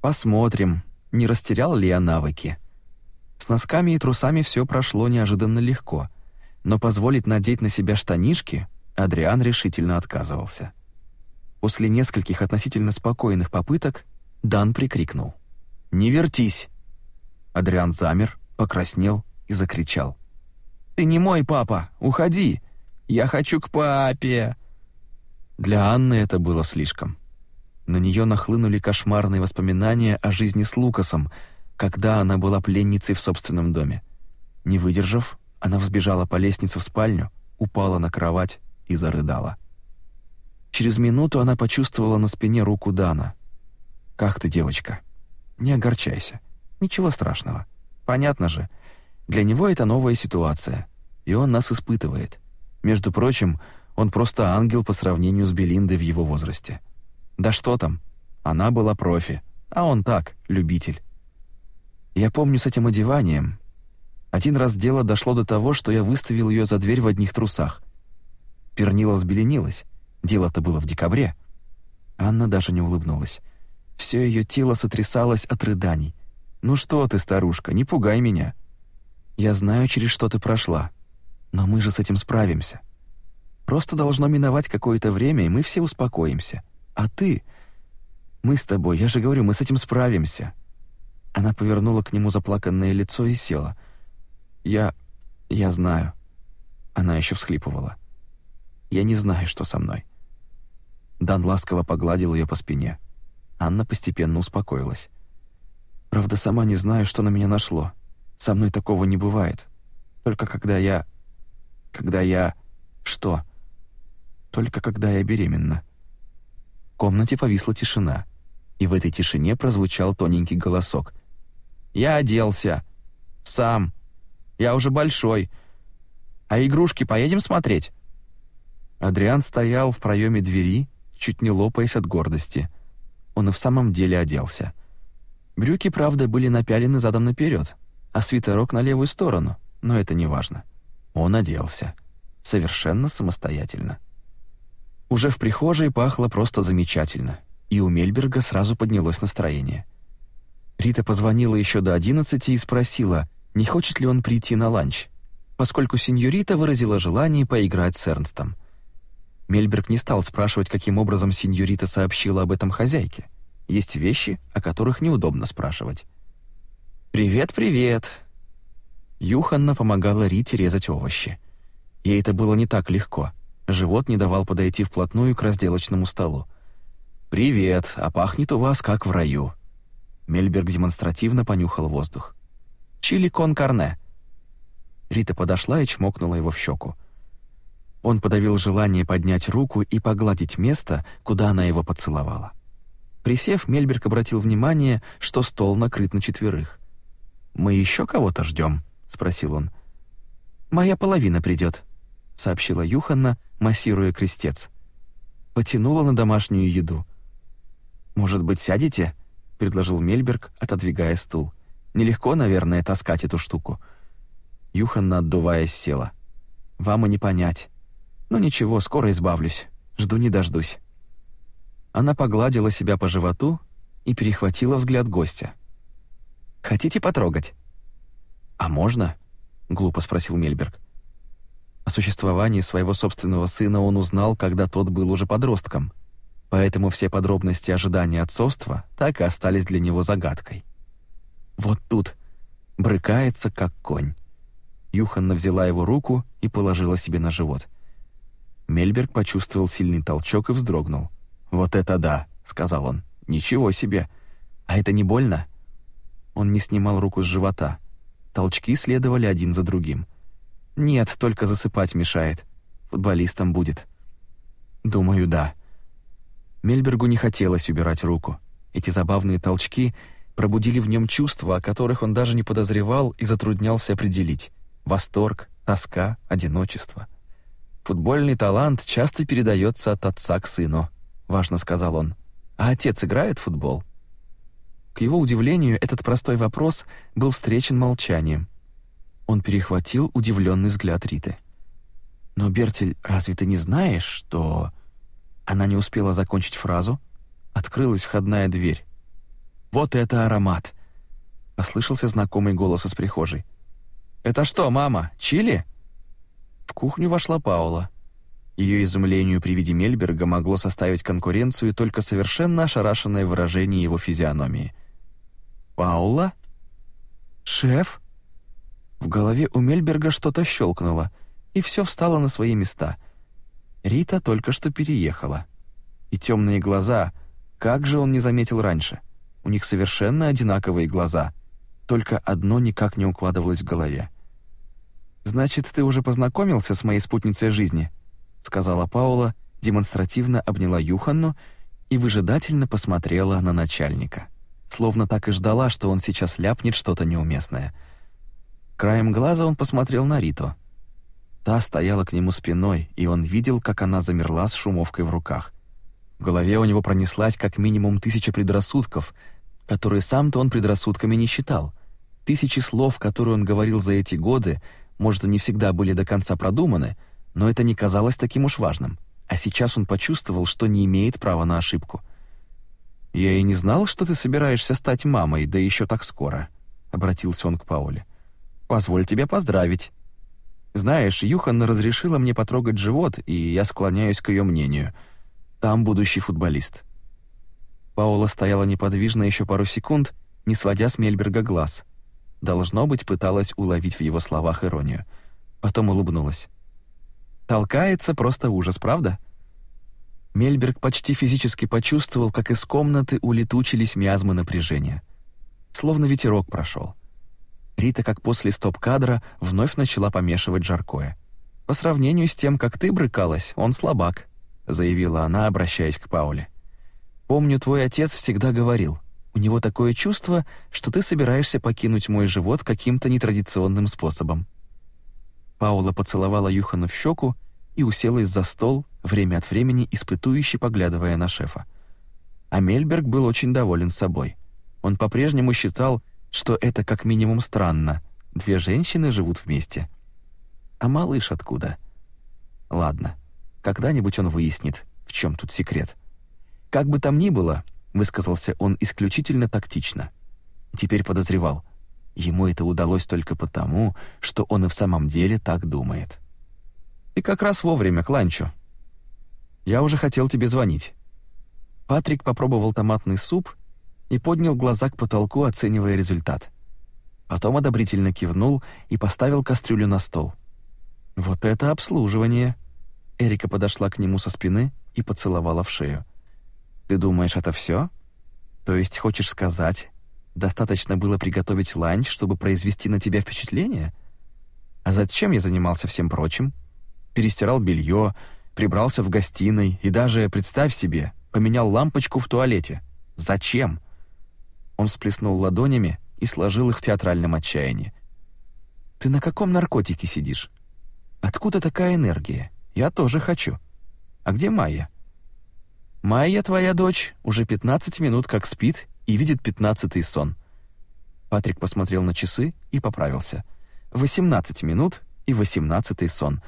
«Посмотрим, не растерял ли я навыки». С носками и трусами все прошло неожиданно легко, но позволить надеть на себя штанишки Адриан решительно отказывался. После нескольких относительно спокойных попыток Дан прикрикнул. «Не вертись!» Адриан замер, покраснел и закричал. «Ты не мой папа! Уходи! Я хочу к папе!» Для Анны это было слишком. На нее нахлынули кошмарные воспоминания о жизни с Лукасом — когда она была пленницей в собственном доме. Не выдержав, она взбежала по лестнице в спальню, упала на кровать и зарыдала. Через минуту она почувствовала на спине руку Дана. «Как ты, девочка? Не огорчайся. Ничего страшного. Понятно же. Для него это новая ситуация, и он нас испытывает. Между прочим, он просто ангел по сравнению с Белиндой в его возрасте. Да что там? Она была профи, а он так, любитель. Я помню с этим одеванием. Один раз дело дошло до того, что я выставил ее за дверь в одних трусах. Пернила взбеленилась. Дело-то было в декабре. Анна даже не улыбнулась. Все ее тело сотрясалось от рыданий. «Ну что ты, старушка, не пугай меня. Я знаю, через что ты прошла. Но мы же с этим справимся. Просто должно миновать какое-то время, и мы все успокоимся. А ты... Мы с тобой, я же говорю, мы с этим справимся. Она повернула к нему заплаканное лицо и села. Я я знаю. Она еще всхлипывала. Я не знаю, что со мной. Дан ласково погладил ее по спине. Анна постепенно успокоилась. Правда, сама не знаю, что на меня нашло. Со мной такого не бывает. Только когда я когда я что? Только когда я беременна. В комнате повисла тишина, и в этой тишине прозвучал тоненький голосок. Я оделся. Сам. Я уже большой. А игрушки поедем смотреть?» Адриан стоял в проеме двери, чуть не лопаясь от гордости. Он и в самом деле оделся. Брюки, правда, были напялены задом наперед, а свитерок на левую сторону, но это не важно. Он оделся. Совершенно самостоятельно. Уже в прихожей пахло просто замечательно, и у Мельберга сразу поднялось настроение — Рита позвонила еще до 11 и спросила, не хочет ли он прийти на ланч, поскольку сеньорита выразила желание поиграть с Эрнстом. Мельберг не стал спрашивать, каким образом сеньорита сообщила об этом хозяйке. Есть вещи, о которых неудобно спрашивать. «Привет, привет!» Юханна помогала Рите резать овощи. Ей это было не так легко. Живот не давал подойти вплотную к разделочному столу. «Привет, а пахнет у вас как в раю», Мельберг демонстративно понюхал воздух. «Чили кон карне». Рита подошла и чмокнула его в щеку. Он подавил желание поднять руку и погладить место, куда она его поцеловала. Присев, Мельберг обратил внимание, что стол накрыт на четверых. «Мы еще кого-то ждем?» — спросил он. «Моя половина придет», — сообщила Юханна, массируя крестец. Потянула на домашнюю еду. «Может быть, сядете?» предложил Мельберг, отодвигая стул. Нелегко, наверное, таскать эту штуку. Юханна, отдуваясь, села. Вам и не понять. Ну ничего, скоро избавлюсь. Жду не дождусь. Она погладила себя по животу и перехватила взгляд гостя. Хотите потрогать? А можно? глупо спросил Мельберг. О существовании своего собственного сына он узнал, когда тот был уже подростком. Поэтому все подробности ожидания отцовства так и остались для него загадкой. Вот тут брыкается как конь. Юханна взяла его руку и положила себе на живот. Мельберг почувствовал сильный толчок и вздрогнул. «Вот это да!» — сказал он. «Ничего себе! А это не больно?» Он не снимал руку с живота. Толчки следовали один за другим. «Нет, только засыпать мешает. Футболистом будет». «Думаю, да», Мельбергу не хотелось убирать руку. Эти забавные толчки пробудили в нем чувства, о которых он даже не подозревал и затруднялся определить. Восторг, тоска, одиночество. «Футбольный талант часто передается от отца к сыну», — важно сказал он. «А отец играет в футбол?» К его удивлению, этот простой вопрос был встречен молчанием. Он перехватил удивленный взгляд Риты. «Но, Бертель, разве ты не знаешь, что...» Она не успела закончить фразу, открылась входная дверь. Вот это аромат. Послышался знакомый голос из прихожей. Это что, мама, чили? В кухню вошла Паула. Ее изумлению при виде Мельберга могло составить конкуренцию только совершенно ошарашенное выражение его физиономии. Паула? Шеф? В голове у Мельберга что-то щелкнуло, и все встало на свои места. Рита только что переехала. И темные глаза, как же он не заметил раньше. У них совершенно одинаковые глаза, только одно никак не укладывалось в голове. Значит, ты уже познакомился с моей спутницей жизни, сказала Паула, демонстративно обняла Юханну и выжидательно посмотрела на начальника, словно так и ждала, что он сейчас ляпнет что-то неуместное. Краем глаза он посмотрел на Риту. Та стояла к нему спиной, и он видел, как она замерла с шумовкой в руках. В голове у него пронеслась как минимум тысяча предрассудков, которые сам-то он предрассудками не считал. Тысячи слов, которые он говорил за эти годы, может, и не всегда были до конца продуманы, но это не казалось таким уж важным. А сейчас он почувствовал, что не имеет права на ошибку. «Я и не знал, что ты собираешься стать мамой, да еще так скоро», — обратился он к Пауле. «Позволь тебя поздравить. Знаешь, Юхан разрешила мне потрогать живот, и я склоняюсь к ее мнению. Там будущий футболист. Паула стояла неподвижно еще пару секунд, не сводя с Мельберга глаз. Должно быть, пыталась уловить в его словах иронию. Потом улыбнулась. Толкается просто ужас, правда? Мельберг почти физически почувствовал, как из комнаты улетучились миазмы напряжения. Словно ветерок прошел. Рита, как после стоп-кадра, вновь начала помешивать жаркое. «По сравнению с тем, как ты брыкалась, он слабак», — заявила она, обращаясь к Пауле. «Помню, твой отец всегда говорил, у него такое чувство, что ты собираешься покинуть мой живот каким-то нетрадиционным способом». Паула поцеловала Юхана в щеку и уселась за стол, время от времени испытующе поглядывая на шефа. А Мельберг был очень доволен собой. Он по-прежнему считал, что это как минимум странно. Две женщины живут вместе. А малыш откуда? Ладно, когда-нибудь он выяснит, в чем тут секрет. Как бы там ни было, высказался он исключительно тактично. Теперь подозревал, ему это удалось только потому, что он и в самом деле так думает. И как раз вовремя, Кланчо. Я уже хотел тебе звонить. Патрик попробовал томатный суп и поднял глаза к потолку, оценивая результат. Потом одобрительно кивнул и поставил кастрюлю на стол. «Вот это обслуживание!» Эрика подошла к нему со спины и поцеловала в шею. «Ты думаешь, это все? То есть хочешь сказать, достаточно было приготовить ланч, чтобы произвести на тебя впечатление? А зачем я занимался всем прочим? Перестирал белье, прибрался в гостиной и даже, представь себе, поменял лампочку в туалете. Зачем? Он всплеснул ладонями и сложил их в театральном отчаянии. «Ты на каком наркотике сидишь? Откуда такая энергия? Я тоже хочу. А где Майя?» «Майя, твоя дочь, уже 15 минут как спит и видит пятнадцатый сон». Патрик посмотрел на часы и поправился. «18 минут и восемнадцатый сон.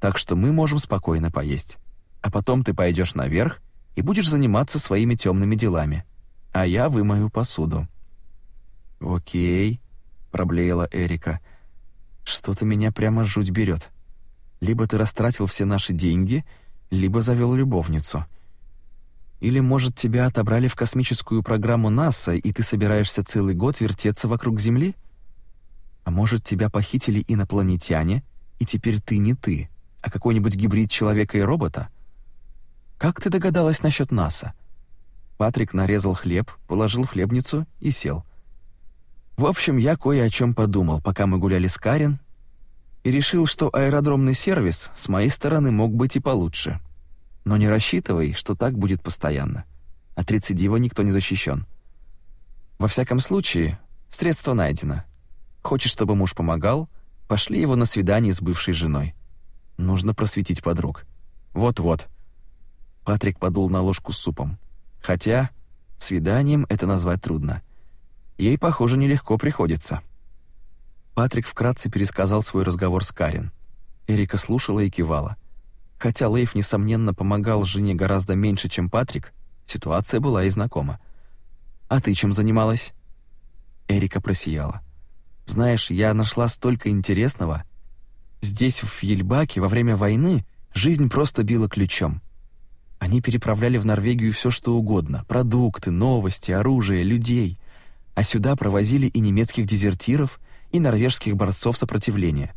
Так что мы можем спокойно поесть. А потом ты пойдешь наверх и будешь заниматься своими темными делами а я вымою посуду». «Окей», — проблеяла Эрика. «Что-то меня прямо жуть берет. Либо ты растратил все наши деньги, либо завел любовницу. Или, может, тебя отобрали в космическую программу НАСА, и ты собираешься целый год вертеться вокруг Земли? А может, тебя похитили инопланетяне, и теперь ты не ты, а какой-нибудь гибрид человека и робота? Как ты догадалась насчет НАСА?» Патрик нарезал хлеб, положил в хлебницу и сел. В общем, я кое о чем подумал, пока мы гуляли с Карен, и решил, что аэродромный сервис с моей стороны мог быть и получше. Но не рассчитывай, что так будет постоянно. От рецидива никто не защищен. Во всяком случае, средство найдено. Хочешь, чтобы муж помогал? Пошли его на свидание с бывшей женой. Нужно просветить подруг. Вот-вот. Патрик подул на ложку с супом. Хотя свиданием это назвать трудно. Ей, похоже, нелегко приходится. Патрик вкратце пересказал свой разговор с Карен. Эрика слушала и кивала. Хотя Лейф, несомненно, помогал жене гораздо меньше, чем Патрик, ситуация была и знакома. «А ты чем занималась?» Эрика просияла. «Знаешь, я нашла столько интересного. Здесь, в Ельбаке, во время войны, жизнь просто била ключом. Они переправляли в Норвегию все, что угодно: продукты, новости, оружие, людей. А сюда провозили и немецких дезертиров, и норвежских борцов сопротивления.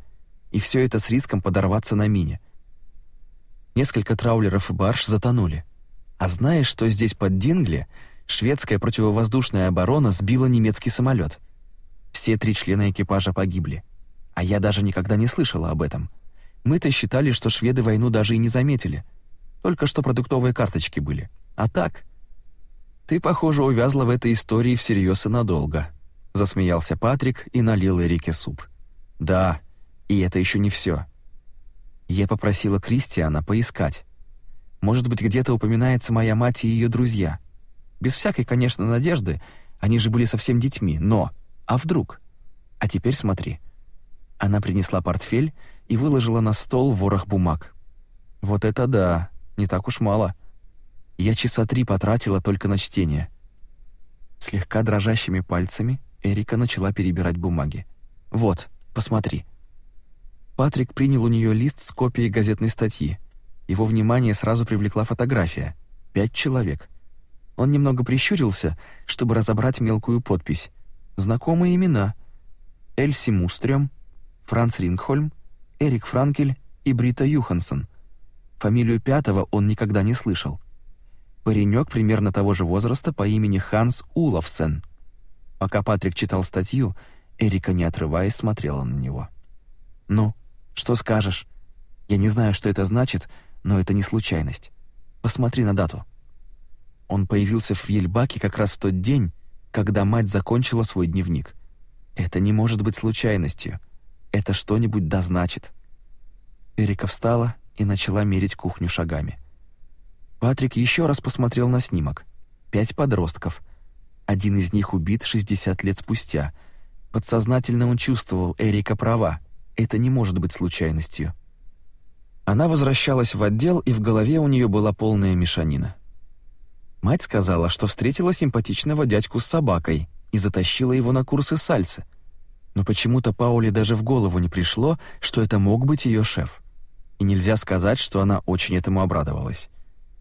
И все это с риском подорваться на мине. Несколько траулеров и барж затонули. А знаешь, что здесь под Дингле шведская противовоздушная оборона сбила немецкий самолет. Все три члена экипажа погибли. А я даже никогда не слышала об этом. Мы-то считали, что шведы войну даже и не заметили — только что продуктовые карточки были. А так... Ты, похоже, увязла в этой истории всерьез и надолго. Засмеялся Патрик и налил Эрике суп. Да, и это еще не все. Я попросила Кристиана поискать. Может быть, где-то упоминается моя мать и ее друзья. Без всякой, конечно, надежды, они же были совсем детьми, но... А вдруг? А теперь смотри. Она принесла портфель и выложила на стол ворох бумаг. «Вот это да!» не так уж мало. Я часа три потратила только на чтение. Слегка дрожащими пальцами Эрика начала перебирать бумаги. «Вот, посмотри». Патрик принял у нее лист с копией газетной статьи. Его внимание сразу привлекла фотография. Пять человек. Он немного прищурился, чтобы разобрать мелкую подпись. Знакомые имена. Эльси Мустрем, Франц Рингхольм, Эрик Франкель и Брита Юхансон — Фамилию пятого он никогда не слышал. Паренек примерно того же возраста по имени Ханс Уловсен. Пока Патрик читал статью, Эрика, не отрываясь, смотрела на него. «Ну, что скажешь? Я не знаю, что это значит, но это не случайность. Посмотри на дату». Он появился в Ельбаке как раз в тот день, когда мать закончила свой дневник. Это не может быть случайностью. Это что-нибудь дозначит. Эрика встала и начала мерить кухню шагами. Патрик еще раз посмотрел на снимок. Пять подростков. Один из них убит 60 лет спустя. Подсознательно он чувствовал, Эрика права. Это не может быть случайностью. Она возвращалась в отдел, и в голове у нее была полная мешанина. Мать сказала, что встретила симпатичного дядьку с собакой и затащила его на курсы сальсы. Но почему-то Пауле даже в голову не пришло, что это мог быть ее шеф и нельзя сказать, что она очень этому обрадовалась.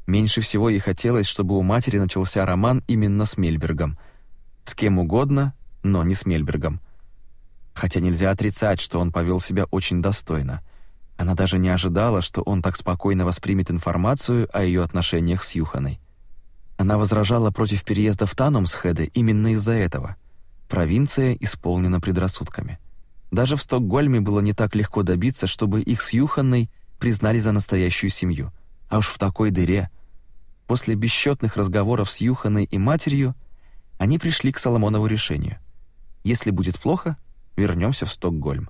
Меньше всего ей хотелось, чтобы у матери начался роман именно с Мельбергом. С кем угодно, но не с Мельбергом. Хотя нельзя отрицать, что он повел себя очень достойно. Она даже не ожидала, что он так спокойно воспримет информацию о ее отношениях с Юханой. Она возражала против переезда в Танумсхеде именно из-за этого. Провинция исполнена предрассудками. Даже в Стокгольме было не так легко добиться, чтобы их с Юханной признали за настоящую семью. А уж в такой дыре. После бесчетных разговоров с Юханой и матерью они пришли к Соломонову решению. Если будет плохо, вернемся в Стокгольм.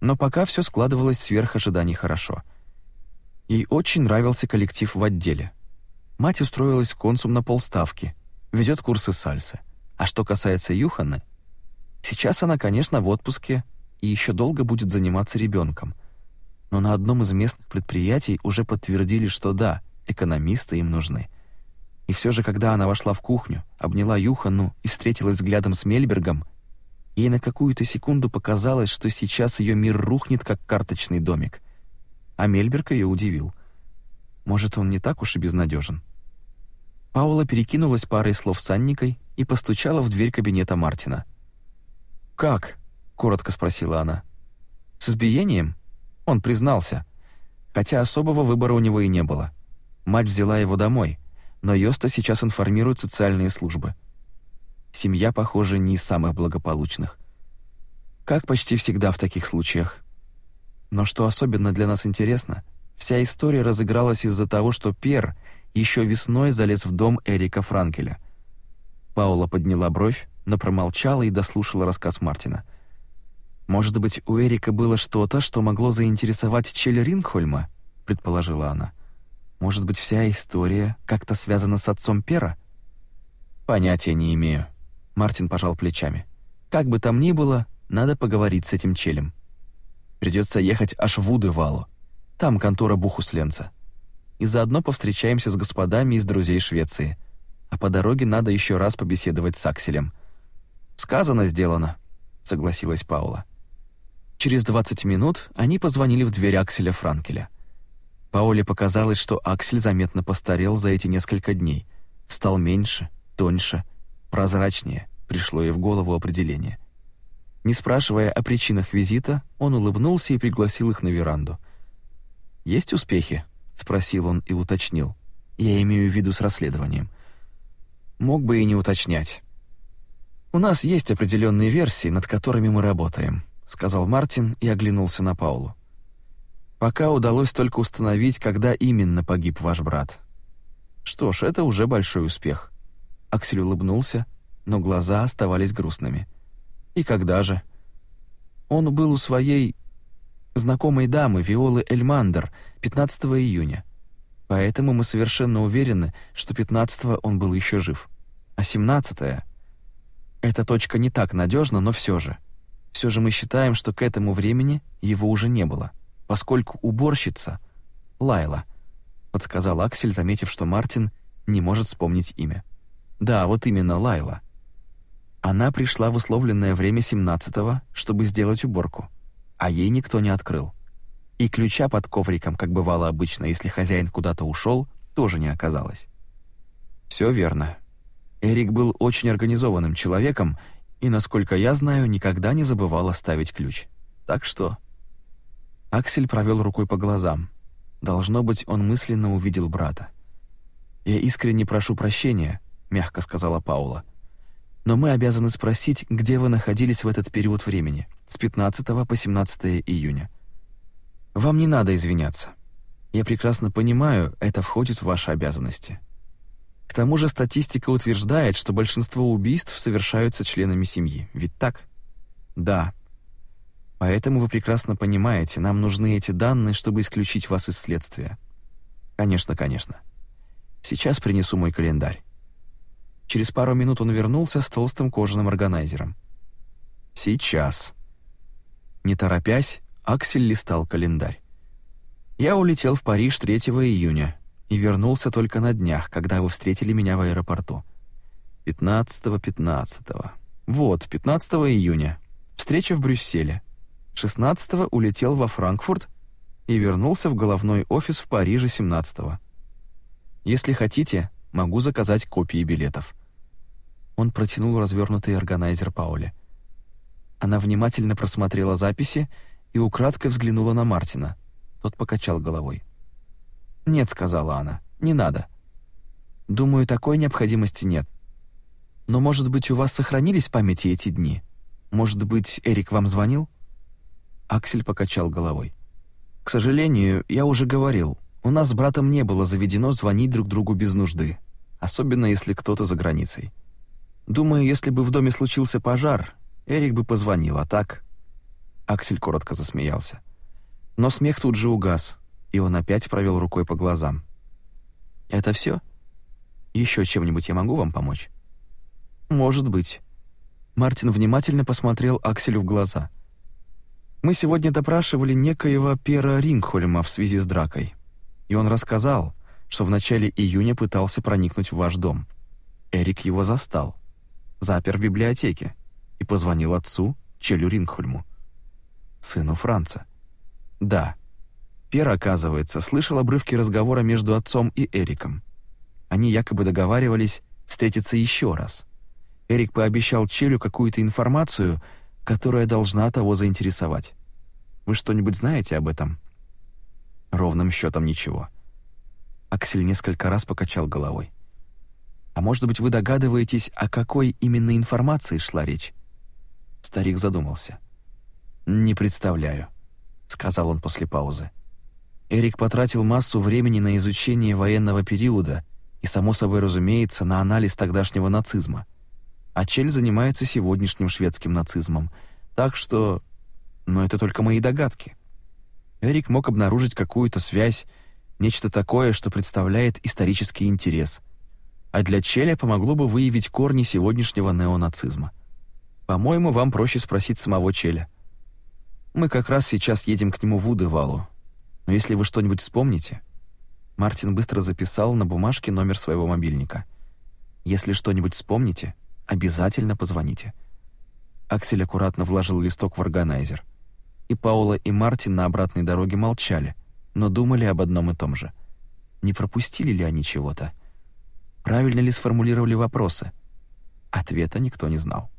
Но пока все складывалось сверх ожиданий хорошо. Ей очень нравился коллектив в отделе. Мать устроилась в консум на полставки, ведет курсы сальсы, А что касается Юханы, сейчас она, конечно, в отпуске и еще долго будет заниматься ребенком но на одном из местных предприятий уже подтвердили, что да, экономисты им нужны. И все же, когда она вошла в кухню, обняла Юхану и встретилась взглядом с Мельбергом, ей на какую-то секунду показалось, что сейчас ее мир рухнет, как карточный домик. А Мельберг ее удивил. Может, он не так уж и безнадежен. Паула перекинулась парой слов с Анникой и постучала в дверь кабинета Мартина. «Как?» — коротко спросила она. «С избиением?» Он признался, хотя особого выбора у него и не было. Мать взяла его домой, но Йоста сейчас информирует социальные службы. Семья, похоже, не из самых благополучных. Как почти всегда в таких случаях. Но что особенно для нас интересно, вся история разыгралась из-за того, что Пер еще весной залез в дом Эрика Франкеля. Паула подняла бровь, но промолчала и дослушала рассказ Мартина — «Может быть, у Эрика было что-то, что могло заинтересовать Челли Рингхольма?» — предположила она. «Может быть, вся история как-то связана с отцом Пера?» «Понятия не имею», — Мартин пожал плечами. «Как бы там ни было, надо поговорить с этим челем. Придется ехать аж в Удывалу. Там контора Бухусленца. И заодно повстречаемся с господами из друзей Швеции. А по дороге надо еще раз побеседовать с Акселем». «Сказано, сделано», — согласилась Паула через 20 минут они позвонили в дверь Акселя Франкеля. Паоле показалось, что Аксель заметно постарел за эти несколько дней. Стал меньше, тоньше, прозрачнее, пришло ей в голову определение. Не спрашивая о причинах визита, он улыбнулся и пригласил их на веранду. «Есть успехи?» — спросил он и уточнил. «Я имею в виду с расследованием». «Мог бы и не уточнять. У нас есть определенные версии, над которыми мы работаем сказал Мартин и оглянулся на Паулу. Пока удалось только установить, когда именно погиб ваш брат. Что ж, это уже большой успех. Аксель улыбнулся, но глаза оставались грустными. И когда же? Он был у своей знакомой дамы Виолы Эльмандер 15 июня. Поэтому мы совершенно уверены, что 15-го он был еще жив. А 17 -е... Эта точка не так надежна, но все же. Все же мы считаем, что к этому времени его уже не было, поскольку уборщица Лайла подсказал Аксель, заметив, что Мартин не может вспомнить имя. Да, вот именно Лайла. Она пришла в условленное время 17-го, чтобы сделать уборку, а ей никто не открыл. И ключа под ковриком, как бывало обычно, если хозяин куда-то ушел, тоже не оказалось. Все верно. Эрик был очень организованным человеком и, насколько я знаю, никогда не забывала оставить ключ. Так что...» Аксель провел рукой по глазам. Должно быть, он мысленно увидел брата. «Я искренне прошу прощения», — мягко сказала Паула. «Но мы обязаны спросить, где вы находились в этот период времени, с 15 по 17 июня. Вам не надо извиняться. Я прекрасно понимаю, это входит в ваши обязанности. К тому же статистика утверждает, что большинство убийств совершаются членами семьи. Ведь так? Да. Поэтому вы прекрасно понимаете, нам нужны эти данные, чтобы исключить вас из следствия. Конечно, конечно. Сейчас принесу мой календарь. Через пару минут он вернулся с толстым кожаным органайзером. Сейчас. Не торопясь, Аксель листал календарь. Я улетел в Париж 3 июня и вернулся только на днях, когда вы встретили меня в аэропорту. 15-15. -го. Вот, 15 июня. Встреча в Брюсселе. 16 улетел во Франкфурт и вернулся в головной офис в Париже 17. -го. Если хотите, могу заказать копии билетов. Он протянул развернутый органайзер Пауле. Она внимательно просмотрела записи и украдкой взглянула на Мартина. Тот покачал головой. «Нет», — сказала она, — «не надо». «Думаю, такой необходимости нет. Но, может быть, у вас сохранились в памяти эти дни? Может быть, Эрик вам звонил?» Аксель покачал головой. «К сожалению, я уже говорил, у нас с братом не было заведено звонить друг другу без нужды, особенно если кто-то за границей. Думаю, если бы в доме случился пожар, Эрик бы позвонил, а так...» Аксель коротко засмеялся. Но смех тут же угас, и он опять провел рукой по глазам. «Это все? Еще чем-нибудь я могу вам помочь?» «Может быть». Мартин внимательно посмотрел Акселю в глаза. «Мы сегодня допрашивали некоего Пера Рингхольма в связи с дракой, и он рассказал, что в начале июня пытался проникнуть в ваш дом. Эрик его застал, запер в библиотеке и позвонил отцу, Челю Рингхольму, сыну Франца. Да, Пер, оказывается, слышал обрывки разговора между отцом и Эриком. Они якобы договаривались встретиться еще раз. Эрик пообещал Челю какую-то информацию, которая должна того заинтересовать. Вы что-нибудь знаете об этом? Ровным счетом ничего. Аксель несколько раз покачал головой. А может быть, вы догадываетесь, о какой именно информации шла речь? Старик задумался. Не представляю, сказал он после паузы. Эрик потратил массу времени на изучение военного периода и, само собой разумеется, на анализ тогдашнего нацизма. А Чель занимается сегодняшним шведским нацизмом. Так что... Но это только мои догадки. Эрик мог обнаружить какую-то связь, нечто такое, что представляет исторический интерес. А для Челя помогло бы выявить корни сегодняшнего неонацизма. По-моему, вам проще спросить самого Челя. Мы как раз сейчас едем к нему в Удывалу, но если вы что-нибудь вспомните...» Мартин быстро записал на бумажке номер своего мобильника. «Если что-нибудь вспомните, обязательно позвоните». Аксель аккуратно вложил листок в органайзер. И Паула, и Мартин на обратной дороге молчали, но думали об одном и том же. Не пропустили ли они чего-то? Правильно ли сформулировали вопросы? Ответа никто не знал.